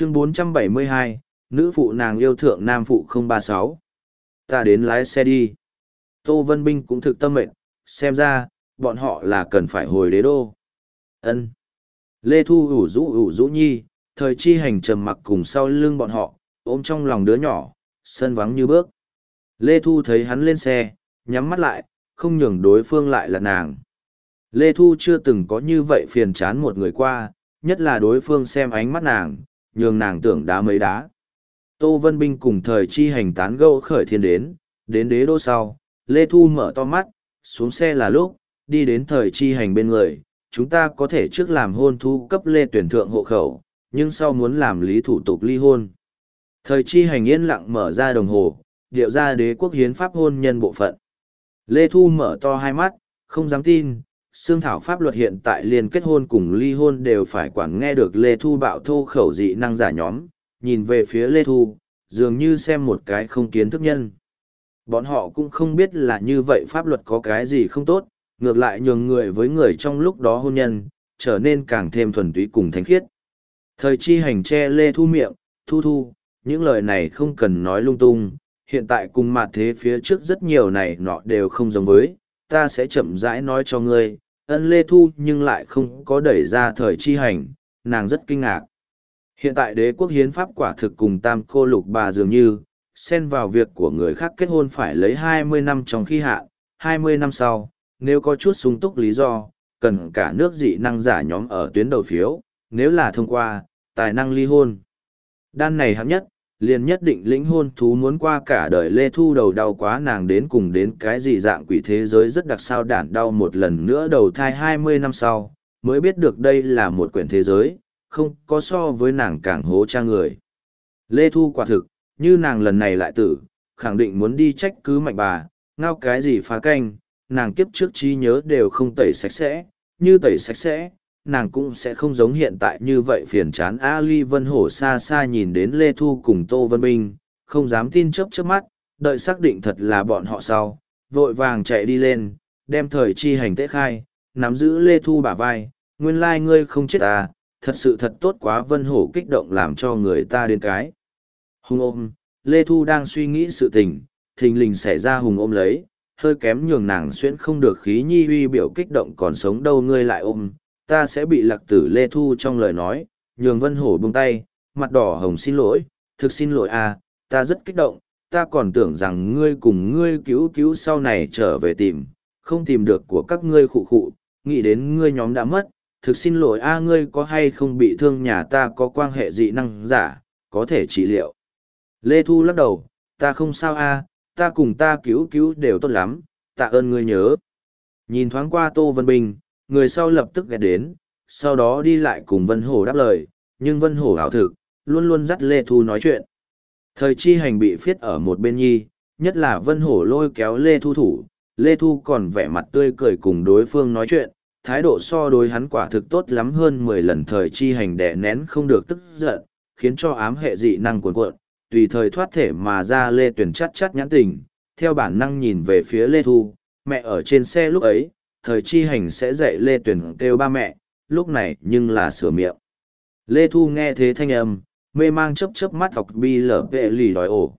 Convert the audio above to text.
chương 472, nữ phụ nàng yêu thượng nam phụ 036. Ta đến lái xe đi. Tô Vân Binh cũng thực tâm mệnh, xem ra, bọn họ là cần phải hồi đế đô. ân Lê Thu ủ rũ ủ rũ nhi, thời chi hành trầm mặc cùng sau lưng bọn họ, ôm trong lòng đứa nhỏ, sân vắng như bước. Lê Thu thấy hắn lên xe, nhắm mắt lại, không nhường đối phương lại là nàng. Lê Thu chưa từng có như vậy phiền chán một người qua, nhất là đối phương xem ánh mắt nàng, nhường nàng tưởng đá mấy đá. Tô Vân Binh cùng thời chi hành tán gẫu khởi thiên đến, đến đế đô sau, Lê Thu mở to mắt, xuống xe là lúc, đi đến thời chi hành bên người, chúng ta có thể trước làm hôn thu cấp Lê tuyển thượng hộ khẩu, nhưng sau muốn làm lý thủ tục ly hôn. Thời chi hành yên lặng mở ra đồng hồ, điệu ra đế quốc hiến pháp hôn nhân bộ phận. Lê Thu mở to hai mắt, không dám tin, xương thảo pháp luật hiện tại liên kết hôn cùng ly hôn đều phải quản nghe được Lê Thu bạo thô khẩu dị năng giả nhóm, nhìn về phía Lê Thu, dường như xem một cái không kiến thức nhân. Bọn họ cũng không biết là như vậy pháp luật có cái gì không tốt, ngược lại nhường người với người trong lúc đó hôn nhân, trở nên càng thêm thuần túy cùng thánh khiết. Thời chi hành che Lê Thu miệng, Thu Thu, những lời này không cần nói lung tung, hiện tại cùng mặt thế phía trước rất nhiều này nọ đều không giống với, ta sẽ chậm rãi nói cho ngươi, ân lê thu nhưng lại không có đẩy ra thời chi hành, nàng rất kinh ngạc. Hiện tại đế quốc hiến pháp quả thực cùng tam cô lục bà dường như, xen vào việc của người khác kết hôn phải lấy hai mươi năm trong khi hạ, mươi năm sau, nếu có chút sung túc lý do, cần cả nước dị năng giả nhóm ở tuyến đầu phiếu, nếu là thông qua, tài năng ly hôn. Đan này hạng nhất, liền nhất định lĩnh hôn thú muốn qua cả đời lê thu đầu đau quá nàng đến cùng đến cái gì dạng quỷ thế giới rất đặc sao đản đau một lần nữa đầu thai hai mươi năm sau, mới biết được đây là một quyển thế giới, không có so với nàng càng hố cha người. Lê thu quả thực, như nàng lần này lại tử, khẳng định muốn đi trách cứ mạnh bà, ngao cái gì phá canh, nàng kiếp trước trí nhớ đều không tẩy sạch sẽ, như tẩy sạch sẽ nàng cũng sẽ không giống hiện tại như vậy phiền chán. Ali Vân Hổ xa xa nhìn đến Lê Thu cùng Tô Vân Minh không dám tin chớp chớp mắt, đợi xác định thật là bọn họ sau, vội vàng chạy đi lên, đem thời chi hành tế khai, nắm giữ Lê Thu bả vai, nguyên lai ngươi không chết à, thật sự thật tốt quá Vân Hổ kích động làm cho người ta đến cái. Hùng ôm, Lê Thu đang suy nghĩ sự tình, thình lình xảy ra hùng ôm lấy, hơi kém nhường nàng xuyễn không được khí nhi huy biểu kích động còn sống đâu ngươi lại ôm, ta sẽ bị lạc tử lê thu trong lời nói. Nhường vân hổ buông tay, mặt đỏ hồng xin lỗi. Thực xin lỗi à ta rất kích động. Ta còn tưởng rằng ngươi cùng ngươi cứu cứu sau này trở về tìm. Không tìm được của các ngươi khụ khụ. Nghĩ đến ngươi nhóm đã mất. Thực xin lỗi a ngươi có hay không bị thương nhà ta có quan hệ dị năng giả? Có thể trị liệu. Lê thu lắc đầu. Ta không sao a ta cùng ta cứu cứu đều tốt lắm. Tạ ơn ngươi nhớ. Nhìn thoáng qua tô vân bình người sau lập tức ghé đến, sau đó đi lại cùng Vân Hổ đáp lời, nhưng Vân Hổ hảo thực, luôn luôn dắt Lê Thu nói chuyện. Thời chi hành bị phiết ở một bên nhi, nhất là Vân Hổ lôi kéo Lê Thu thủ, Lê Thu còn vẻ mặt tươi cười cùng đối phương nói chuyện, thái độ so đối hắn quả thực tốt lắm hơn mười lần thời chi hành đẻ nén không được tức giận, khiến cho ám hệ dị năng cuộn cuộn, tùy thời thoát thể mà ra Lê Tuyển chắt chắt nhãn tình, theo bản năng nhìn về phía Lê Thu, mẹ ở trên xe lúc ấy, thời chi hành sẽ dạy Lê Tuyển kêu ba mẹ, lúc này nhưng là sửa miệng. Lê Thu nghe thế thanh âm, mê mang chấp chấp mắt học bi lở vệ lì đói ổ,